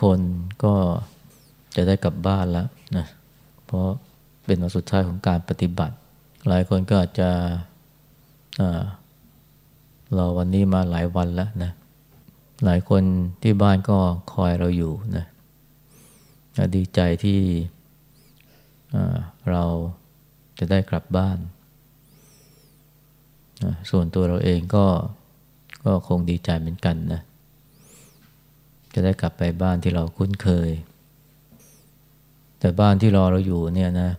คนก็จะได้กลับบ้านแล้วนะเพราะเป็นวันสุดท้ายของการปฏิบัติ หลายคนก็อาจจะรอวันนี้มาหลายวันแล้วนะหลายคนที่บ้านก็คอยเราอยู่นะดีใจที่เราจะได้กลับบ้าน ส่วนตัวเราเองก็ก็คงดีใจเหมือนกันนะ จะได้กลับไปบ้านที่เราคุ้นเคย แต่บ้านที่รอเราอยู่เนี่ยนะ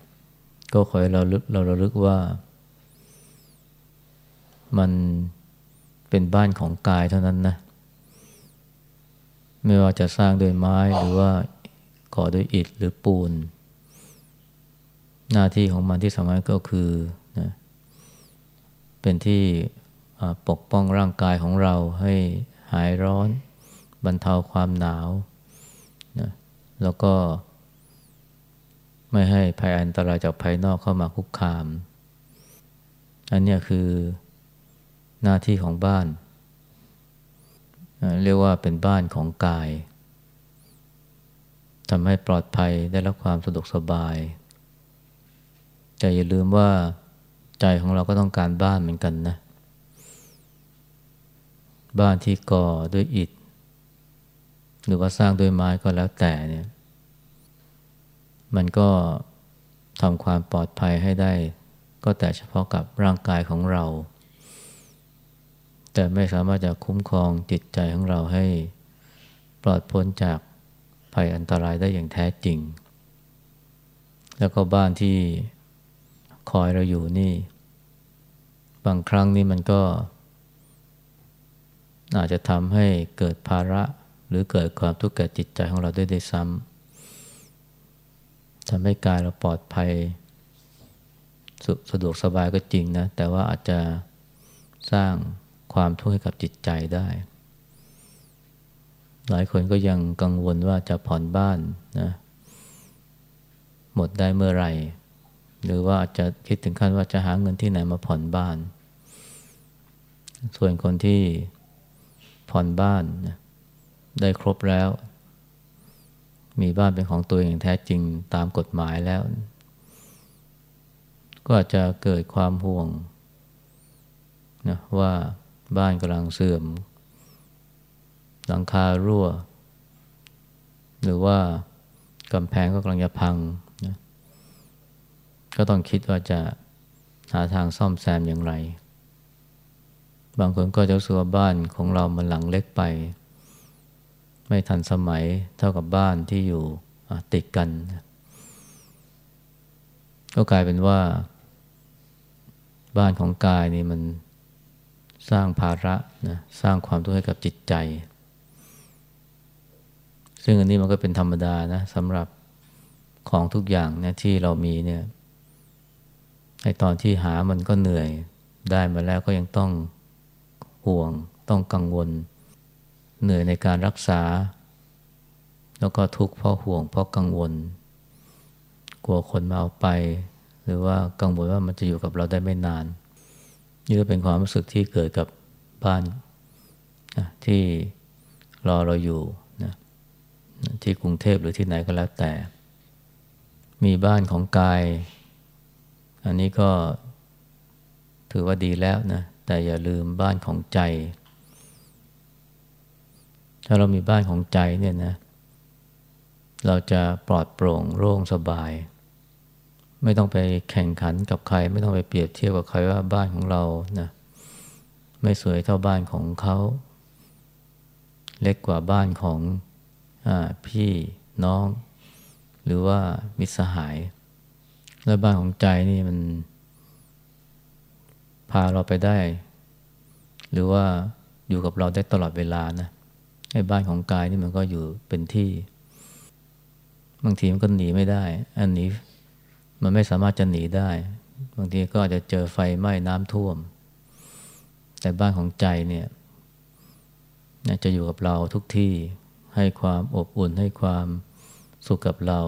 ก็ขอให้เราลึกเราระลึกว่า มันเป็นบ้านของกายเท่านั้นนะ ไม่ว่าจะสร้างด้วยไม้หรือว่าก่อด้วยอิฐหรือปูน หน้าที่ของมันที่สำคัญก็คือนะเป็นที่ปกป้องร่างกายของเราให้หายร้อน บรรเทาความหนาวนะแล้วก็ ไม่ให้ภัยอันตรายจากภายนอกเข้ามาคุกคาม อันนี้คือหน้าที่ของบ้าน เรียกว่าเป็นบ้านของกายทำให้ปลอดภัยได้รับความสะดวกสบายแต่อย่าลืมว่าใจของเราก็ต้องการบ้านเหมือนกันนะ บ้านที่ก่อด้วยอิฐ หรือว่าสร้างด้วยไม้ก็แล้วแต่เนี่ย มันก็ทำความปลอดภัยให้ได้ ก็แต่เฉพาะกับร่างกายของเรา แต่ไม่สามารถจะคุ้มครองจิตใจของเราให้ปลอดพ้นจากภัยอันตรายได้อย่างแท้จริง แล้วก็บ้านที่คอยเราอยู่นี่ บางครั้งนี่มันก็ อาจจะทำให้เกิดภาระ รือเกิดความทุกข์แก่จิตใจของเราด้วยได้ซ้ำทำให้กายเราปลอดภัยสสะดวกสบายก็จริงนะ แต่ว่าอาจจะสร้างความทุกข์ให้กับจิตใจได้ หลายคนก็ยังกังวลว่าจะผ่อนบ้านนะหมดได้เมื่อไหร่ หรือว่าอาจจะคิดถึงขั้นว่าจะหาเงินที่ไหนมาผ่อนบ้าน ส่วนคนที่ผ่อนบ้านนะ ได้ครบแล้ว มีบ้านเป็นของตัวเองแท้จริงตามกฎหมายแล้ว ก็อาจจะเกิดความห่วงนะว่าบ้านกำลังเสื่อม หลังคารั่ว หรือว่ากำแพงก็กำลังจะพังนะก็ต้องคิดว่าจะหาทางซ่อมแซมอย่างไร บางคนก็จะสึกว่าบ้านของเรามันหลังเล็กไป ไม่ทันสมัยเท่ากับบ้านที่อยู่ติดกัน ก็กลายเป็นว่า บ้านของกายนี่มันสร้างภาระนะสร้างความทุกข์ให้กับจิตใจ ซึ่งอันนี้มันก็เป็นธรรมดานะสำหรับของทุกอย่างเนี่ยที่เรามีเนี่ยในตอนที่หามันก็เหนื่อยได้มาแล้วก็ยังต้องห่วง ต้องกังวล เหนื่อยในการรักษา แล้วก็ทุกข์เพราะห่วงเพราะกังวล กลัวคนมาเอาไป หรือว่ากังวลว่ามันจะอยู่กับเราได้ไม่นาน นี่ก็เป็นความรู้สึกที่เกิดกับบ้านที่รอเราอยู่นะที่กรุงเทพหรือที่ไหนก็แล้วแต่ มีบ้านของกาย อันนี้ก็ถือว่าดีแล้วนะแต่อย่าลืมบ้านของใจ ถ้าเรามีบ้านของใจเนี่ยนะ เราจะปลอดโปร่งโล่งสบาย ไม่ต้องไปแข่งขันกับใคร ไม่ต้องไปเปรียบเทียบกับใครว่าบ้านของเรานะไม่สวยเท่าบ้านของเขา เล็กกว่าบ้านของอพี่น้อง หรือว่ามิตรสหาย และบ้านของใจนี่มัน พาเราไปได้ หรือว่าอยู่กับเราได้ตลอดเวลานะ ไอ้บ้านของกายนี่มันก็อยู่เป็นที่ บางทีมันก็หนีไม่ได้ อันนี้มันไม่สามารถจะหนีได้ บางทีก็อาจจะเจอไฟไหม้น้ำท่วม แต่บ้านของใจเนี่ยจะอยู่กับเราทุกที่ให้ความอบอุ่นให้ความสุขกับเรา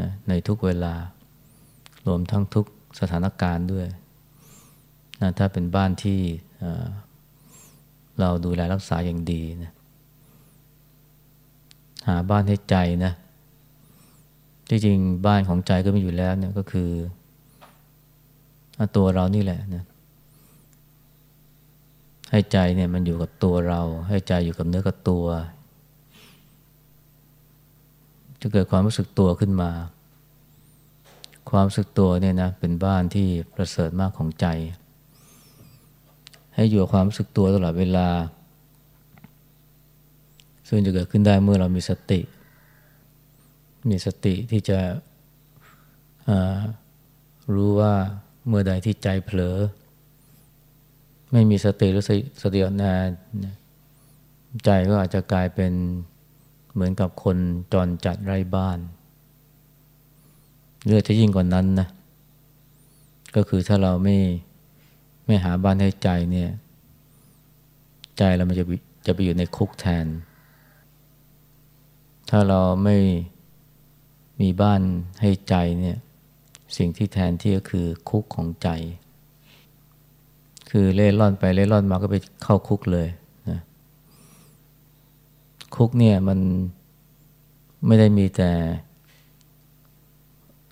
นะในทุกเวลา รวมทั้งทุกสถานการณ์ด้วยนะถ้าเป็นบ้านที่เราดูแลรักษาอย่างดีนะาบ้านให้ใจนะที่จริงบ้านของใจก็มีอยู่แล้วเนี่ยก็คือตัวเรานี่แหละนะให้ใจเนี่ยมันอยู่กับตัวเรา ให้ใจอยู่กับเนื้อกับตัว จะเกิดความรู้สึกตัวขึ้นมา ความรู้สึกตัวเนี่ยนะเป็นบ้านที่ประเสริฐมากของใจ ให้อยู่กับความรู้สึกตัวตลอดเวลา ซึ่งจะเกิดขึ้นได้เมื่อเรามีสติ มีสติที่จะรู้ว่าเมื่อใดที่ใจเผลอ ไม่มีสติหรือสติอนานใจก็อาจจะกลายเป็นเหมือนกับคนจรจัดไร้บ้านเรื่องจะยิ่งกว่านั้นนะก็คือถ้าเราไม่ไม่หาบ้านให้ใจเนี่ย ใจเรามันจะจะไปอยู่ในคุกแทน ถ้าเราไม่มีบ้านให้ใจเนี่ย สิ่งที่แทนที่ก็คือคุกของใจ คือเล่ร่อนไปเล่ร่อนมาก็ไปเข้าคุกเลยนะคุกเนี่ยมันไม่ได้มีแต่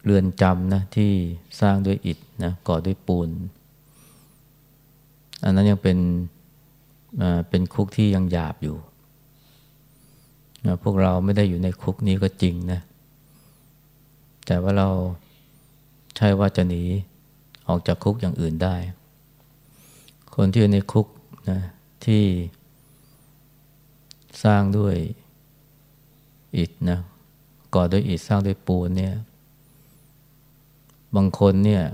เรือนจำนะที่สร้างด้วยอิฐนะก่อด้วยปูน อันนั้นยังเป็นเป็นคุกที่ยังหยาบอยู่ นะพวกเราไม่ได้อยู่ในคุกนี้ก็จริงนะแต่ว่าเราใช่ว่าจะหนีออกจากคุกอย่างอื่นได้ คนที่อยู่ในคุกนะที่สร้างด้วยอิฐนะก่อด้วยอิฐสร้างด้วยปูนเนี่ย บางคนเนี่ย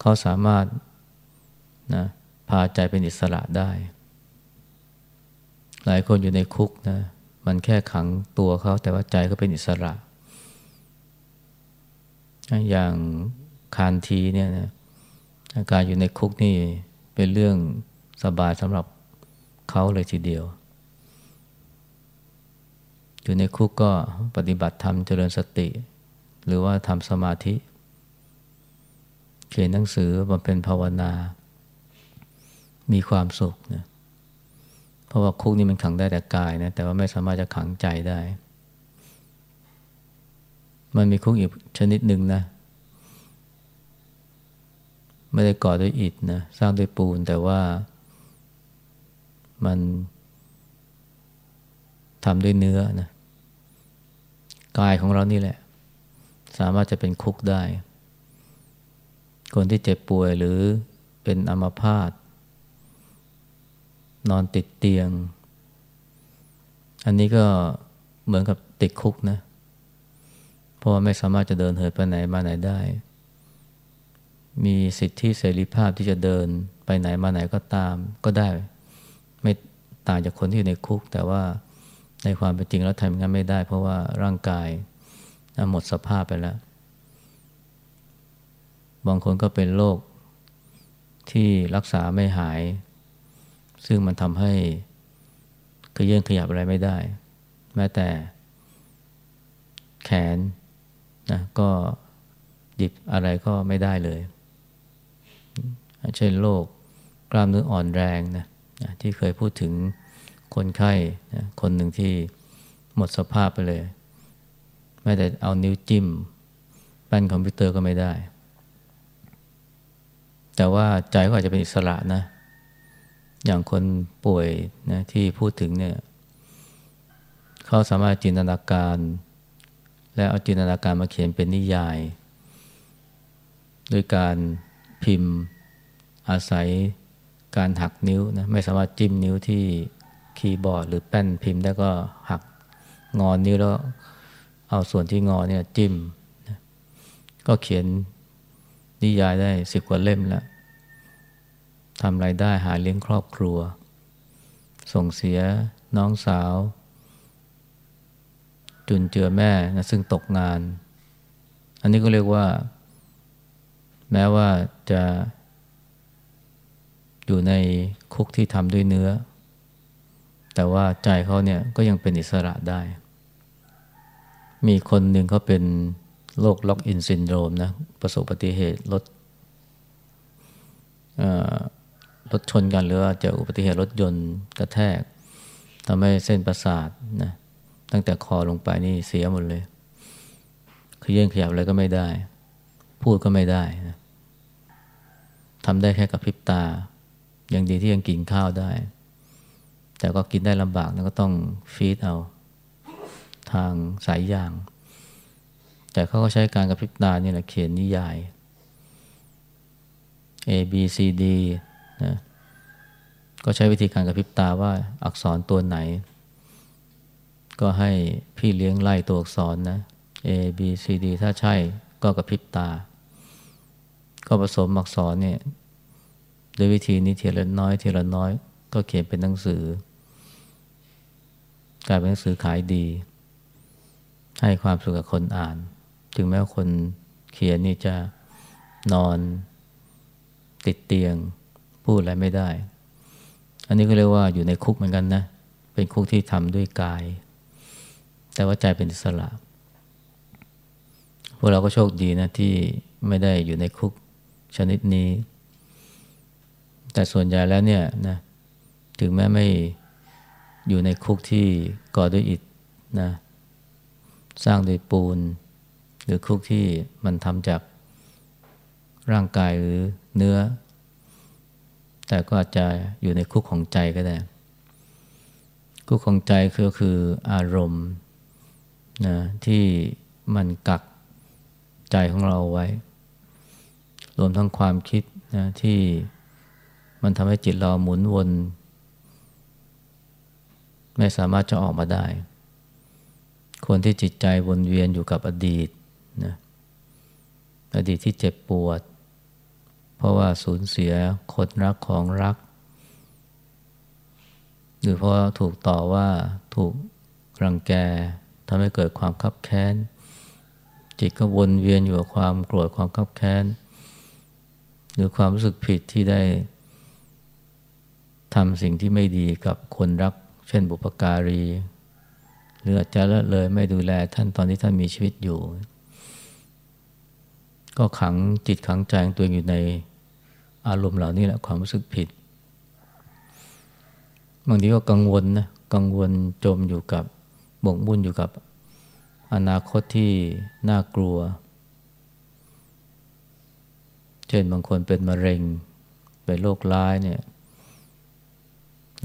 เขาสามารถนะพาใจเป็นอิสระได้ ลายคนอยู่ในคุกนะ มันแค่ขังตัวเขาแต่ว่าใจก็เป็นอิสระ อย่างคานทีเนี่ยนะอาการอยู่ในคุกนี่เป็นเรื่องสบายสำหรับเขาเลยทีเดียว อยู่ในคุกก็ปฏิบัติธรรมเจริญสติ หรือว่าทำสมาธิ เขียนหนังสือบำเพ็ญภาวนา มีความสุขนะ เพราะว่าคุกนี่มันขังได้แต่กายนะแต่ว่าไม่สามารถจะขังใจได้ มันมีคุกอีกชนิดหนึ่งนะ ไม่ได้ก่อด้วยอิฐนะสร้างด้วยปูนแต่ว่ามันทำด้วยเนื้อนะกายของเรานี่แหละ สามารถจะเป็นคุกได้ คนที่เจ็บป่วยหรือเป็นอัมพาต นอนติดเตียง อันนี้ก็เหมือนกับติดคุกนะ เพราะว่าไม่สามารถจะเดินเหินไปไหนมาไหนได้ มีสิทธิเสรีภาพที่จะเดินไปไหนมาไหนก็ตามก็ได้ ไม่ต่างจากคนที่อยู่ในคุก แต่ว่าในความเป็นจริงแล้วทำงานไม่ได้ เพราะว่าร่างกายหมดสภาพไปแล้ว บางคนก็เป็นโรคที่รักษาไม่หาย ซึ่งมันทำให้ขยื่นขยับอะไรไม่ได้ แม้แต่แขนนะก็หยิบอะไรก็ไม่ได้เลย เช่นโรคกล้ามเนื้ออ่อนแรงนะที่เคยพูดถึงคนไข้นะคนหนึ่งที่หมดสภาพไปเลยไม่แต่เอานิ้วจิ้มแป้นคอมพิวเตอร์ก็ไม่ได้ แต่ว่าใจก็อาจจะเป็นอิสระนะ อย่างคนป่วยนะที่พูดถึงเนี่ยเขาสามารถจินตนาการ และเอาจินตนาการมาเขียนเป็นนิยาย ด้วยการพิมพ์อาศัยการหักนิ้วนะไม่สามารถจิ้มนิ้วที่คีย์บอร์ด หรือแป้นพิมพ์ได้ก็หักงอนนิ้วแล้วเอาส่วนที่งอเนี่ยจิ้มนะก็เขียนนิยายได้สิบกว่าเล่มแล้ว ทำไรายได้หาเลี้ยงครอบครัว ส่งเสียน้องสาว จุนเจือแม่นะซึ่งตกงาน อันนี้ก็เรียกว่า แม้ว่าจะอยู่ในคุกที่ทำด้วยเนื้อ แต่ว่าใจเขาเนี่ยก็ยังเป็นอิสระได้ มีคนหนึ่งเขาเป็นโรคล็อกอินซินโดรมนะประสบอุบัติเหตุรถ รถชนกันหรือว่าเจออุบัติเหตุรถยนต์กระแทกทำให้เส้นประสาทนะตั้งแต่คอลงไปนี่เสียหมดเลยขยื่นขยับอะไรก็ไม่ได้ พูดก็ไม่ได้นะทำได้แค่กับพริบตา ยังดีที่ยังกินข้าวได้ แต่ก็กินได้ลำบากนะก็ต้องฟีดเอา ทางสายยาง แต่เขาก็ใช้การกับพริบตานี่แหละเขียนนิยาย A B C D นะก็ใช้วิธีการกับพริบตาว่าอักษรตัวไหน ก็ให้พี่เลี้ยงไล่ตัวอักษรนะ A B C D ถ้าใช่ก็กับพริบตา ก็ผสมอักษรเนี่ยด้วยวิธีนี้ทีละน้อยทีละน้อย ก็เขียนเป็นหนังสือ กลายเป็นหนังสือขายดี ให้ความสุขกับคนอ่าน ถึงแม้ว่าคนเขียนนี่จะนอนติดเตียง พูดอะไรไม่ได้ อันนี้ก็เรียกว่าอยู่ในคุกเหมือนกันนะ เป็นคุกที่ทำด้วยกาย แต่ว่าใจเป็นอิสระพวกเราก็โชคดีนะที่ไม่ได้อยู่ในคุกชนิดนี้ แต่ส่วนใหญ่แล้วเนี่ยนะถึงแม้ไม่อยู่ในคุกที่ก่อด้วยอิฐนะสร้างด้วยปูน หรือคุกที่มันทำจากร่างกายหรือเนื้อ แต่ก็อาจจะอยู่ในคุกของใจก็ได้ คุกของใจคือคืออารมณ์นะที่มันกักใจของเราไว้ รวมทั้งความคิดนะที่มันทำให้จิตเราหมุนวน ไม่สามารถจะออกมาได้ คนที่จิตใจวนเวียนอยู่กับอดีตนะอดีตที่เจ็บปวด เพราะว่าสูญเสียคนรักของรัก หรือเพราะถูกต่อว่าถูกรังแกทำให้เกิดความคับแค้น จิตก็วนเวียนอยู่กับความโกรธความคับแค้น หรือความรู้สึกผิดที่ได้ทำสิ่งที่ไม่ดีกับคนรัก เช่นบุปการี หรืออาจจะละเลยไม่ดูแลท่านตอนที่ท่านมีชีวิตอยู่ ก็ขังจิตขังใจตัวเองอยู่ใน อารมณ์เหล่านี้แหละความรู้สึกผิด บางทีก็กังวลนะกังวลจมอยู่กับบกบุ่นอยู่กับ อนาคตที่น่ากลัว เช่นบางคนเป็นมะเร็งเป็นโรคร้ายเนี่ย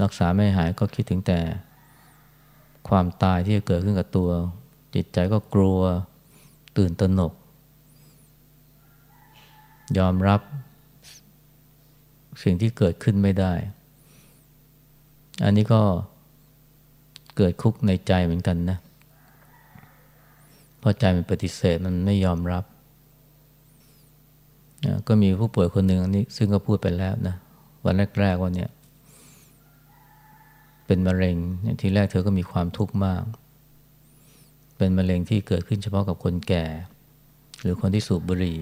รักษาไม่หายก็คิดถึงแต่ความตายที่จะเกิดขึ้นกับตัว จิตใจก็กลัวตื่นตระหนก ยอมรับ สิ่งที่เกิดขึ้นไม่ได้ อันนี้ก็เกิดคุกในใจเหมือนกันนะ เพราะใจมันปฏิเสธมันไม่ยอมรับ ก็มีผู้ป่วยคนหนึ่งอันนี้ ซึ่งก็พูดไปแล้วนะ วันแรกๆวันเนี้ยเป็นมะเร็งทีแรกเธอก็มีความทุกข์มาก เป็นมะเร็งที่เกิดขึ้นเฉพาะกับคนแก่ หรือคนที่สูบบุหรี่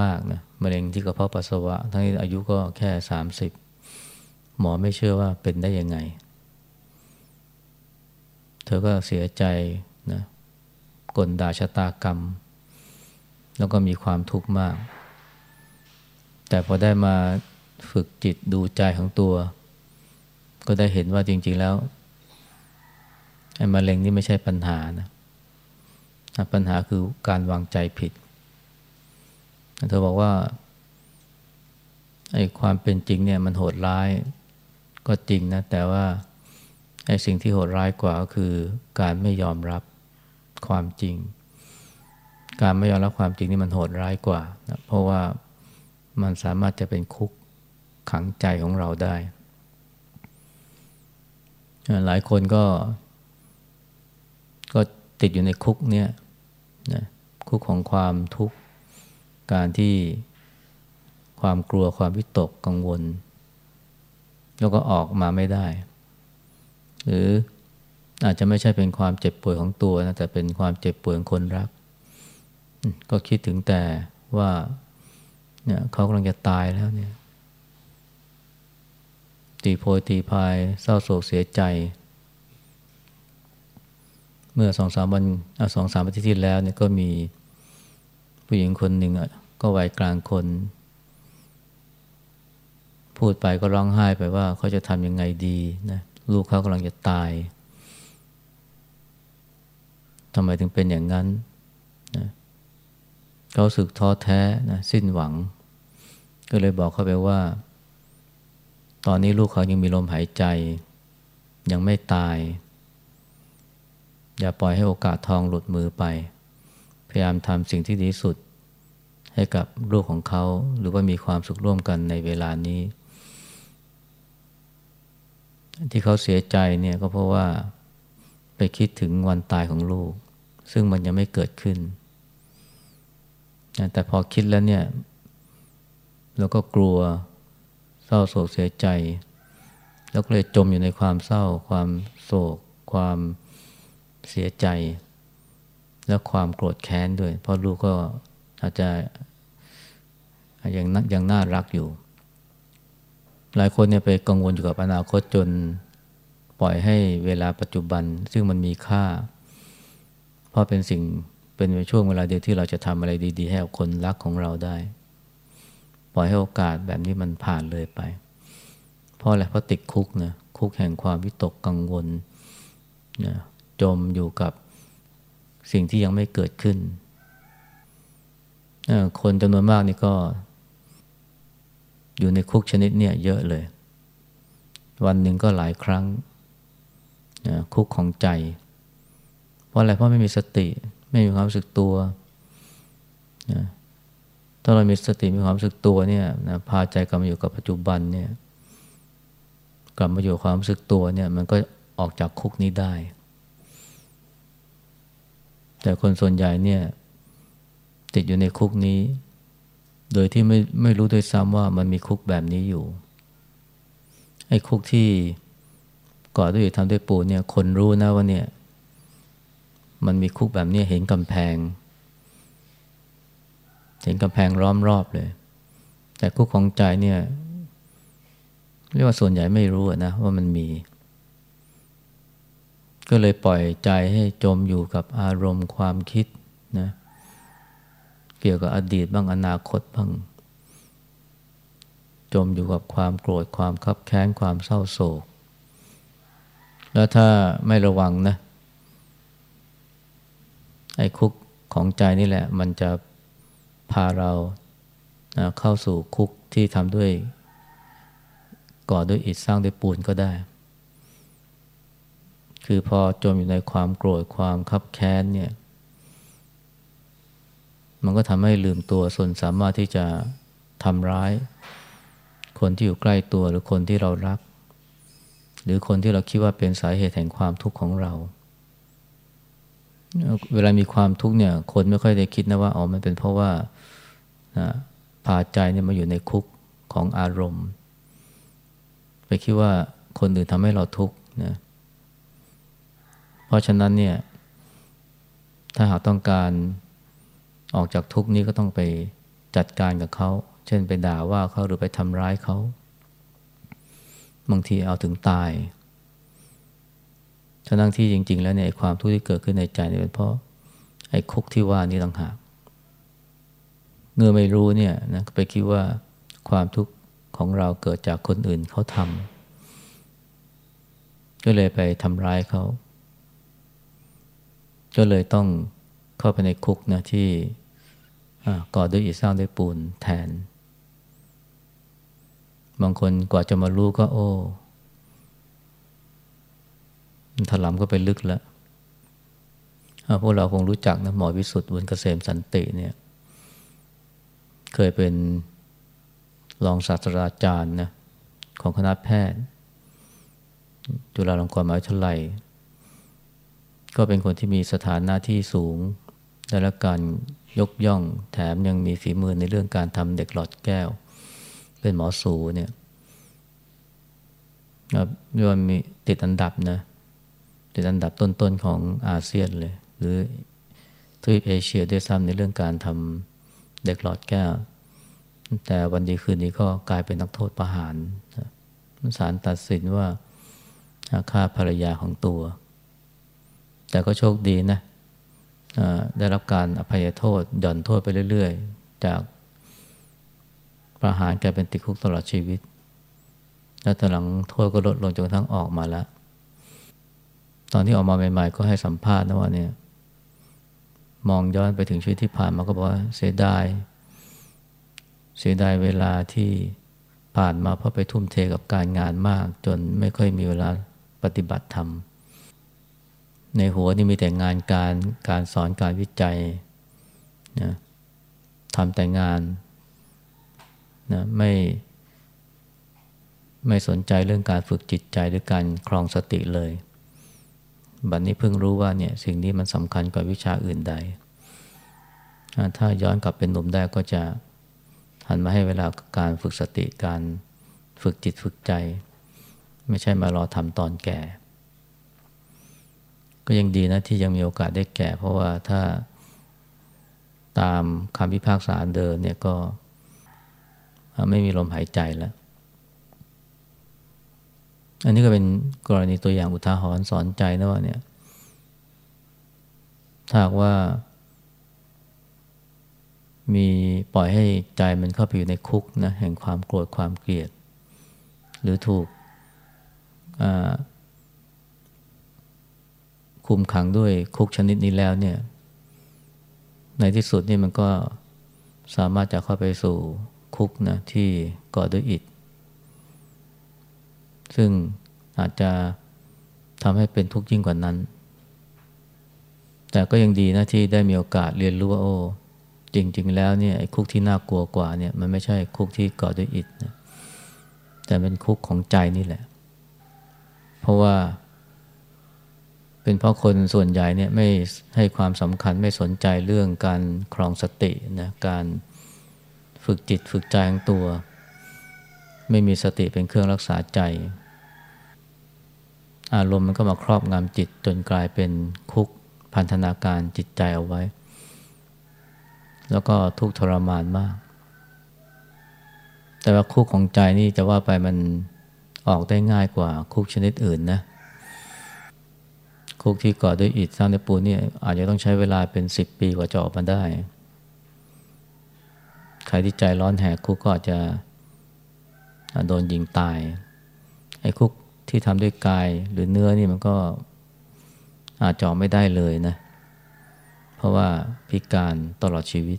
มากๆนะมะเร็งที่กระเพาะปัสสาวะ ทั้งที่อายุก็แค่สามสิบหมอไม่เชื่อว่าเป็นได้ยังไง เธอก็เสียใจนะกลด่าชะตากรรม แล้วก็มีความทุกข์มาก แต่พอได้มาฝึกจิตดูใจของตัว ก็ได้เห็นว่าจริง ๆแล้วไอ้มะเร็งนี่ไม่ใช่ปัญหานะปัญหาคือการวางใจผิด เธอบอกว่าไอ้ความเป็นจริงเนี่ยมันโหดร้ายก็จริงนะ แต่ว่าไอ้สิ่งที่โหดร้ายกว่าก็คือการไม่ยอมรับความจริง การไม่ยอมรับความจริงนี่มันโหดร้ายกว่านะเพราะว่ามันสามารถจะเป็นคุกขังใจของเราได้ หลายคนก็ ก็ติดอยู่ในคุกเนี่ยนะคุกของความทุกข์ การที่ความกลัวความวิตกกังวล แล้วก็ออกมาไม่ได้ หรืออาจจะไม่ใช่เป็นความเจ็บป่วยของตัวนะแต่เป็นความเจ็บป่วยของคนรัก ก็คิดถึงแต่ว่าเนี่ยเขากำลังจะตายแล้วเนี่ยตีโพยตีพายเศร้าโศกเสียใจ เมื่อสองสามวันสองสามอาทิตย์ที่แล้วเนี่ยก็มี ผู้หญิงคนหนึ่งก็วัยกลางคน พูดไปก็ร้องไห้ไปว่าเขาจะทำยังไงดีนะลูกเขากำลังจะตายทำไมถึงเป็นอย่างนั้นนะเขาสึกท้อแท้นะสิ้นหวัง ก็เลยบอกเขาไปว่า ตอนนี้ลูกเขายังมีลมหายใจ ยังไม่ตาย อย่าปล่อยให้โอกาสทองหลุดมือไป พยายามทำสิ่งที่ดีสุด ให้กับลูกของเขา หรือว่ามีความสุขร่วมกันในเวลานี้ ที่เขาเสียใจเนี่ยก็เพราะว่าไปคิดถึงวันตายของลูก ซึ่งมันยังไม่เกิดขึ้น แต่พอคิดแล้วเนี่ยเราก็กลัวเศร้าโศกเสียใจ แล้วก็เลยจมอยู่ในความเศร้า ความโศก ความเสียใจ และความโกรธแค้นด้วย เพราะลูกก็อาจจะยังยังน่ารักอยู่ หลายคนเนี่ยไปกังวลอยู่กับอนาคตจนปล่อยให้เวลาปัจจุบัน ซึ่งมันมีค่า เพราะเป็นสิ่งเป็นช่วงเวลาเดียวที่เราจะทำอะไรดี ๆ ให้กับคนรักของเราได้ ปล่อยให้โอกาสแบบนี้มันผ่านเลยไป เพราะอะไรเพราะติดคุกนะคุกแห่งความวิตกกังวลนะจมอยู่กับ สิ่งที่ยังไม่เกิดขึ้น คนจำนวนมากนี่ก็ อยู่ในคุกชนิดเนี่ยเยอะเลย วันหนึ่งก็หลายครั้ง คุกของใจ เพราะอะไรเพราะไม่มีสติ ไม่มีความรู้สึกตัว ถ้าเรามีสติมีความรู้สึกตัวเนี่ยนะพาใจกลับมาอยู่กับปัจจุบันเนี่ยกลับมาอยู่ความรู้สึกตัวเนี่ยมันก็ออกจากคุกนี้ได้ แต่คนส่วนใหญ่เนี่ย ติดอยู่ในคุกนี้ โดยที่ไม่ไม่รู้ด้วยซ้ำว่ามันมีคุกแบบนี้อยู่ ไอ้คุกที่ก่อด้วยทำด้วยปูนเนี่ย คนรู้นะว่าเนี่ย มันมีคุกแบบนี้เห็นกำแพง เห็นกำแพงล้อมรอบเลย แต่คุกของใจเนี่ยเรียกว่าส่วนใหญ่ไม่รู้นะว่ามันมี ก็เลยปล่อยใจให้จมอยู่กับอารมณ์ความคิดนะเกี่ยวกับอดีตบ้างอนาคตบ้าง จมอยู่กับความโกรธความคับแค้นความเศร้าโศก แล้วถ้าไม่ระวังนะไอ้คุกของใจนี่แหละ มันจะพาเราเข้าสู่คุกที่ทำด้วยก่อด้วยอิฐสร้างด้วยปูนก็ได้ คือพอจมอยู่ในความโกรธความคับแค้นเนี่ย มันก็ทำให้ลืมตัวส่วนสามารถที่จะทำร้าย คนที่อยู่ใกล้ตัวหรือคนที่เรารัก หรือคนที่เราคิดว่าเป็นสาเหตุแห่งความทุกข์ของเรา เวลามีความทุกข์เนี่ย คนไม่ค่อยได้คิดนะว่าอ๋อมันเป็นเพราะว่านะพาใจเนี่ยมาอยู่ในคุกของอารมณ์ ไปคิดว่าคนอื่นทำให้เราทุกข์นะเราะฉะนั้นเนี่ย ถ้าหากต้องการออกจากทุกนี้ก็ต้องไปจัดการกับเขา เช่นไปด่าว่าเขาหรือไปทำร้ายเขา บางทีเอาถึงตาย ทั้งที่จริง ๆ แล้วเนี่ยความทุกข์ที่เกิดขึ้นในใจเนี่ยเป็นเพราะไอ้คุกที่ว่านี้ต่างหาก เมื่อไม่รู้เนี่ยนะไปคิดว่าความทุกข์ของเราเกิดจากคนอื่นเขาทำก็เลยไปทำร้ายเขา ก็เลยต้องเข้าไปในคุกนะที่ก่อด้วยอิฐสร้างด้วยปูนแทน บางคนกว่าจะมารู้ก็โอ้ถลำก็ไปลึกแล้วพวกเราคงรู้จักนะหมอวิสุทธ์วุนเกษมสันติเนี่ย เคยเป็นรองศาสตราจารย์นะของคณะแพทย์ จุฬาลงกรณ์มหาวิทยาลัย ก็เป็นคนที่มีสถานะที่สูง ได้รับการยกย่องแถมยังมีฝีมือในเรื่องการทำเด็กหลอดแก้ว เป็นหมอสูเนี่ยเรียกว่ามีติดอันดับนะ ติดอันดับต้นๆของอาเซียนเลย หรือทวีปเอเชียด้วยซ้ำในเรื่องการทำเด็กหลอดแก้ว แต่วันดีคืนนี้ก็กลายเป็นนักโทษประหารศาลตัดสินว่าฆ่าภรรยาของตัว แต่ก็โชคดีนะได้รับการอภัยโทษหย่อนโทษไปเรื่อย ๆ จากประหารกลายเป็นติดคุกตลอดชีวิต แล้วตอนหลังโทษก็ลดลงจนกระทั่งออกมาแล้ว ตอนที่ออกมาใหม่ๆ ก็ให้สัมภาษณ์นะว่าเนี่ย มองย้อนไปถึงชีวิตที่ผ่านมาก็บอกว่าเสียดาย เสียดายเวลาที่ผ่านมาเพราะไปทุ่มเทกับการงานมาก จนไม่ค่อยมีเวลาปฏิบัติธรรม ในหัวนี่มีแต่งานการการสอนการวิจัยนะทำแต่งานนะไม่ไม่สนใจเรื่องการฝึกจิตใจหรือการครองสติเลย บัดนนี้เพิ่งรู้ว่าเนี่ยสิ่งนี้มันสำคัญกว่าวิชาอื่นใด ถ้าย้อนกลับเป็นหนุ่มได้ก็จะหันมาให้เวลาการฝึกสติการฝึกจิตฝึกใจ ไม่ใช่มารอทำตอนแก่ ก็ยังดีนะที่ยังมีโอกาสได้แก่ เพราะว่าถ้าตามคำพิพากษาเดินเนี่ยก็ไม่มีลมหายใจแล้ว อันนี้ก็เป็นกรณีตัวอย่างอุทาหรณ์สอนใจนะว่าเนี่ย ถ้าว่า มีปล่อยให้ใจมันเข้าไปอยู่ในคุกนะแห่งความโกรธความเกลียด หรือถูกอ่า คุมขังด้วยคุกชนิดนี้แล้วเนี่ย ในที่สุดนี่มันก็สามารถจะเข้าไปสู่คุกนะที่ก่อด้วยอิฐ ซึ่งอาจจะทำให้เป็นทุกข์ยิ่งกว่านั้น แต่ก็ยังดีนะที่ได้มีโอกาสเรียนรู้ว่าโอ้จริง ๆ แล้วเนี่ยไอ้คุกที่น่ากลัวกว่าเนี่ยมันไม่ใช่คุกที่ก่อด้วยอิฐนะแต่เป็นคุกของใจนี่แหละ เพราะว่า เป็นเพราะคนส่วนใหญ่เนี่ยไม่ให้ความสำคัญไม่สนใจเรื่องการครองสตินะการฝึกจิตฝึกใจของตัว ไม่มีสติเป็นเครื่องรักษาใจ อารมณ์มันก็มาครอบงำจิตจนกลายเป็นคุกพันธนาการจิตใจเอาไว้ แล้วก็ทุกทรมานมาก แต่ว่าคุกของใจนี่จะว่าไปมันออกได้ง่ายกว่าคุกชนิดอื่นนะ คุกที่ก่อด้วยอิฐสร้างด้วยปูนนี่อาจจะต้องใช้เวลาเป็นสิบปีกว่าจะออกมาได้ ใครที่ใจร้อนแหกคุกก็อาจจะโดนยิงตายไอ้คุกที่ทำด้วยกายหรือเนื้อนี่มันก็อาจจอไม่ได้เลยนะ เพราะว่าพิการตลอดชีวิต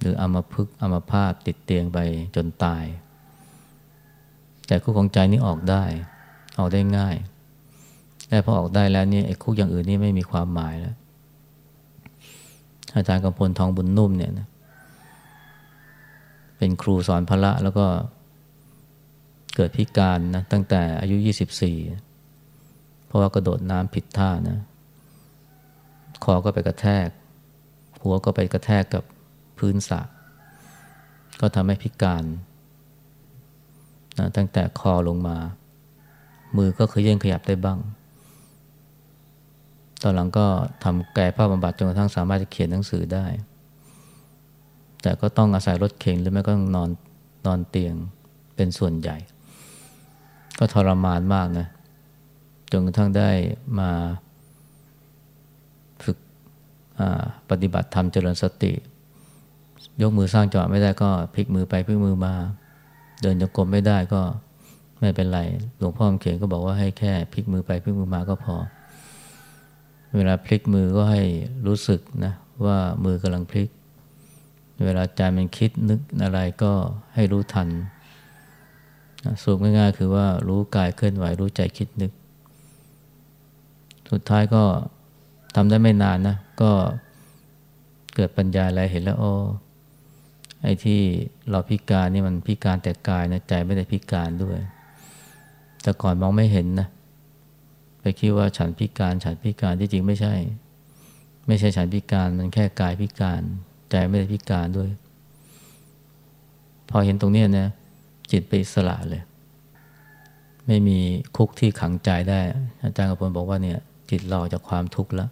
หรืออามาพึกอามาพาตติดเตียงไปจนตาย แต่คุกของใจนี่ออกได้ ออกได้ง่าย แต่พอออกได้แล้วนี่ไอ้คุกอย่างอื่นนี่ไม่มีความหมายแล้ว อาจารย์กำพลทองบุญนุ่มเนี่ยนะเป็นครูสอนพละแล้วก็เกิดพิการนะตั้งแต่อายุ 24 เพราะว่ากระโดดน้ำผิดท่านะคอก็ไปกระแทก หัวก็ไปกระแทกกับพื้นสระก็ทำให้พิการนะตั้งแต่คอลงมา มือก็เคยเยังขยับได้บ้าง ตอนหลังก็ทำแก่ภาพบำบัดจนกระทั่งสามารถจะเขียนหนังสือได้ แต่ก็ต้องอาศัยรถเข็นหรือไม่ก็นอนนอนเตียงเป็นส่วนใหญ่ ก็ทรมานมากนะจนกระทั่งได้มาฝึกปฏิบัติธรรมเจริญสติ ยกมือสร้างจังหวะไม่ได้ก็พลิกมือไปพลิกมือมา เดินจงกรมไม่ได้ก็ไม่เป็นไร หลวงพ่อเขียนก็บอกว่าให้แค่พลิกมือไปพลิกมือมาก็พอ เวลาพลิกมือก็ให้รู้สึกนะว่ามือกำลังพลิก เวลาใจมันคิดนึกอะไรก็ให้รู้ทันสูตรง่ายๆคือว่ารู้กายเคลื่อนไหวรู้ใจคิดนึก สุดท้ายก็ทำได้ไม่นานนะ ก็เกิดปัญญาอะไรเห็นแล้วโอ้ไอ้ที่เราพิการนี่มันพิการแต่กายนะใจไม่ได้พิการด้วย แต่ก่อนมองไม่เห็นนะ ไปคิดว่าฉันพิการฉันพิการที่จริงไม่ใช่ ไม่ใช่ฉันพิการมันแค่กายพิการใจไม่ได้พิการด้วย พอเห็นตรงนี้นะจิตไปอิสระเลย ไม่มีคุกที่ขังใจได้ อาจารย์กระพลบอกว่าเนี่ย จิตเราจากความทุกข์แล้ว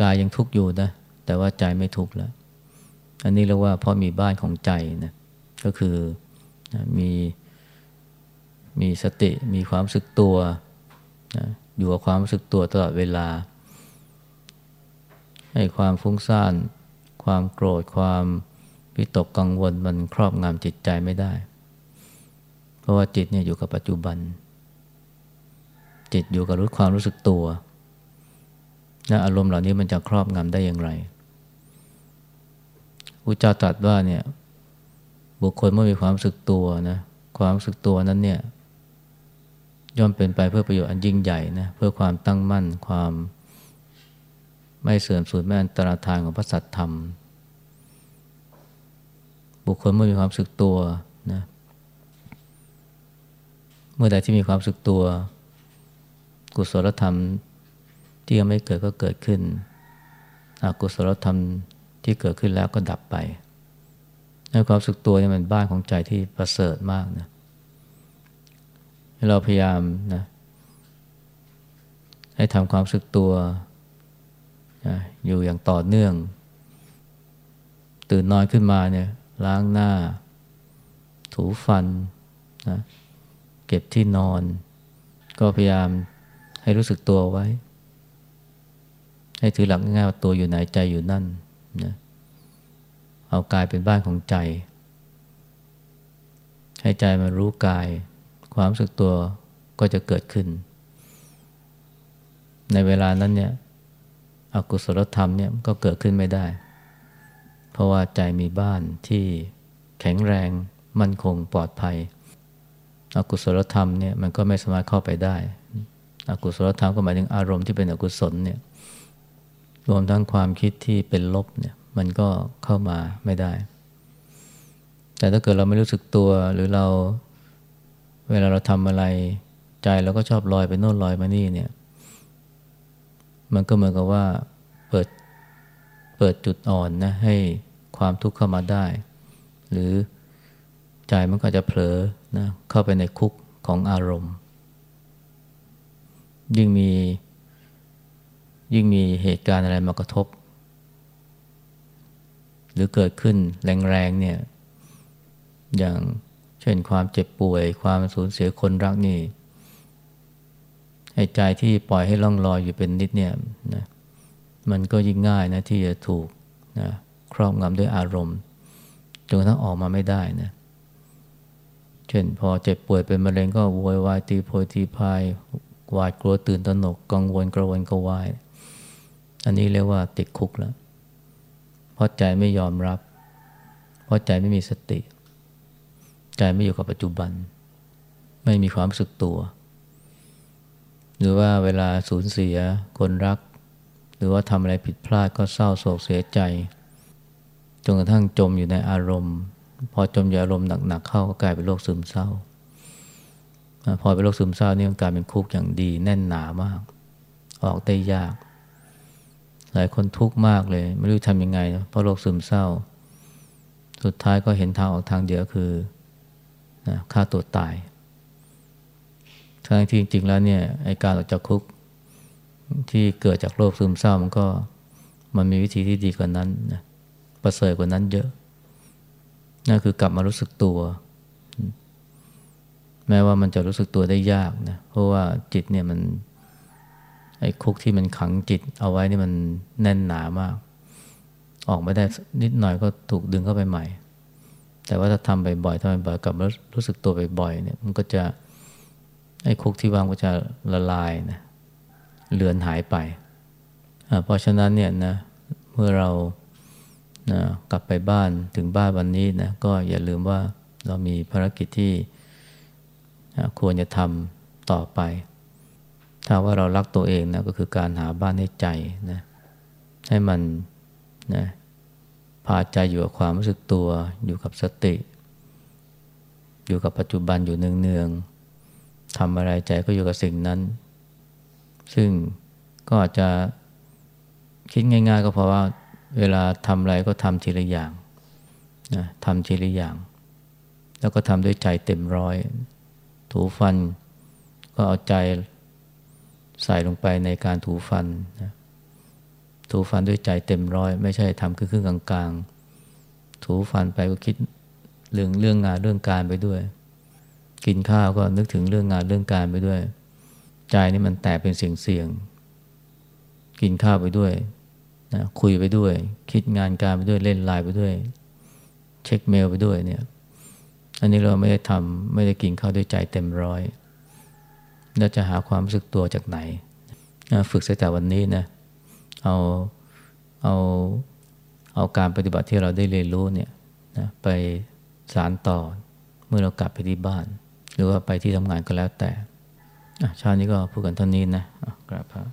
กายยังทุกข์อยู่นะแต่ว่าใจไม่ทุกข์แล้ว อันนี้เรียกว่าพราะมีบ้านของใจนะก็คือมีมีสติมีความสึกตัว นะอยู่กับความรู้สึกตัวตลอดเวลา ให้ความฟุ้งซ่าน ความโกรธ ความวิตกกังวลมันครอบงำจิตใจไม่ได้ เพราะว่าจิตเนี่ยอยู่กับปัจจุบัน จิตอยู่กับรู้ความรู้สึกตัวและอารมณ์เหล่านี้มันจะครอบงำได้อย่างไรอุจจาตรัสว่าเนี่ยบุคคลเมื่อมีความรู้สึกตัวนะความรู้สึกตัวนั้นเนี่ย ย่อมเป็นไปเพื่อประโยชน์อันยิ่งใหญ่นะเพื่อความตั้งมั่นความไม่เสื่อมสูญไม่อันตรธานของพระสัตธรรม บุคคลเมื่อมีความสึกตัวนะเมื่อใดที่มีความสึกตัว กุศลธรรมที่ยังไม่เกิดก็เกิดขึ้นอกุศลธรรมที่เกิดขึ้นแล้วก็ดับไปในความสึกตัวนี่มันบ้านของใจที่ประเสริฐมากนะ เราพยายามนะให้ทำความสึกตัวนะอยู่อย่างต่อเนื่อง ตื่นนอนขึ้นมาเนี่ยล้างหน้า ถูฟันนะเก็บที่นอน ก็พยายามให้รู้สึกตัวไว้ ให้ถือหลักง่ายว่าตัวอยู่ไหนใจอยู่นั่นนะเอากายเป็นบ้านของใจ ให้ใจมารู้กาย ความรู้สึกตัวก็จะเกิดขึ้น ในเวลานั้นเนี่ยอกุศลธรรมเนี่ยก็เกิดขึ้นไม่ได้ เพราะว่าใจมีบ้านที่แข็งแรงมั่นคงปลอดภัย อกุศลธรรมเนี่ยมันก็ไม่สามารถเข้าไปได้ อกุศลธรรมก็หมายถึงอารมณ์ที่เป็นอกุศลเนี่ยรวมทั้งความคิดที่เป็นลบเนี่ยมันก็เข้ามาไม่ได้ แต่ถ้าเกิดเราไม่รู้สึกตัวหรือเรา เวลาเราทำอะไรใจเราก็ชอบลอยไปโน่นลอยมานี่เนี่ย มันก็เหมือนกับว่าเปิดเปิดจุดอ่อนนะให้ความทุกข์เข้ามาได้ หรือใจมันก็จะเผลอนะเข้าไปในคุกของอารมณ์ ยิ่งมียิ่งมีเหตุการณ์อะไรมากระทบ หรือเกิดขึ้นแรงๆเนี่ย อย่าง ช่นความเจ็บป่วย ความสูญเสียคนรักนี่ให้ใจที่ปล่อยให้ล่องลอยอยู่เป็นนิดเนี่ยนะมันก็ยิ่งง่ายนะที่จะถูกนะครอบงำด้วยอารมณ์จนกระทั่งออกมาไม่ได้นะเช่นพอเจ็บป่วยเป็นมะเร็งก็โวยวายตีโพยตีพายหวาดกลัวตื่นตระหนกกังวลกระวนกระวาย อันนี้เรียกว่าติดคุกแล้ว เพราะใจไม่ยอมรับ เพราะใจไม่มีสติ ใจไม่อยู่กับปัจจุบัน ไม่มีความรู้สึกตัว หรือว่าเวลาสูญเสียคนรัก หรือว่าทำอะไรผิดพลาดก็เศร้าโศกเสียใจจนกระทั่งจมอยู่ในอารมณ์ พอจมอยู่อารมณ์หนักๆเข้าก็กลายเป็นโรคซึมเศร้า พอเป็นโรคซึมเศร้านี่มันกลายเป็นคุกอย่างดีแน่นหนามาก ออกได้ยาก หลายคนทุกข์มากเลย ไม่รู้ทำยังไงเพราะโรคซึมเศร้า สุดท้ายก็เห็นทางออกทางเดียวคือ นะฆ่าตัวตาย ทั้งที่จริงๆแล้วเนี่ยไอการออกจากคุกที่เกิดจากโรคซึมเศร้ามันก็มันมีวิธีที่ดีกว่านั้นนะประเสริฐกว่านั้นเยอะ นั่นคือกลับมารู้สึกตัว แม้ว่ามันจะรู้สึกตัวได้ยากนะเพราะว่าจิตเนี่ยมันไอ้คุกที่มันขังจิตเอาไว้นี่มันแน่นหนามาก ออกไม่ได้นิดหน่อยก็ถูกดึงเข้าไปใหม่ แต่ว่าถ้าทำบ่อยๆทำบ่อยๆกับรู้สึกตัวบ่อยๆเนี่ยมันก็จะไอ้คุกที่วางก็จะละลายนะเลือนหายไป เพราะฉะนั้นเนี่ยนะเมื่อเรานะกลับไปบ้านถึงบ้านวันนี้นะก็อย่าลืมว่าเรามีภารกิจที่ควรจะทำต่อไป ถ้าว่าเรารักตัวเองนะก็คือการหาบ้านให้ใจนะให้มันนะ พาใจอยู่กับความรู้สึกตัว อยู่กับสติ อยู่กับปัจจุบันอยู่เนืองๆทำอะไรใจก็อยู่กับสิ่งนั้น ซึ่งก็อาจจะคิดง่าย ๆ ก็เพราะว่าเวลาทำอะไรก็ทำทีละอย่างนะทำทีละอย่าง แล้วก็ทำด้วยใจเต็มร้อย ถูฟันก็เอาใจใส่ลงไปในการถูฟันนะ ถูฟันด้วยใจเต็มร้อย ไม่ใช่ทำครึ่งๆกลางๆ ถูฟันไปก็คิดเรื่องเรื่องงานเรื่องการไปด้วย กินข้าวก็นึกถึงเรื่องงานเรื่องการไปด้วย ใจนี่มันแตกเป็นเสียงเสียงกินข้าวไปด้วยนะคุยไปด้วย คิดงานการไปด้วยเล่นไลน์ไปด้วย เช็คเมลไปด้วยเนี่ย อันนี้เราไม่ได้ทำไม่ได้กินข้าวด้วยใจเต็มร้อยเราจะหาความรู้สึกตัวจากไหน ฝึกตั้งแต่วันนี้นะ เอาเอาเอาการปฏิบัติที่เราได้เรียนรู้เนี่ยนะไปสารต่อเมื่อเรากลับไปที่บ้าน หรือว่าไปที่ทำงานก็แล้วแต่ชาตินี้ก็พูดกันเท่านี้นะกราบพระ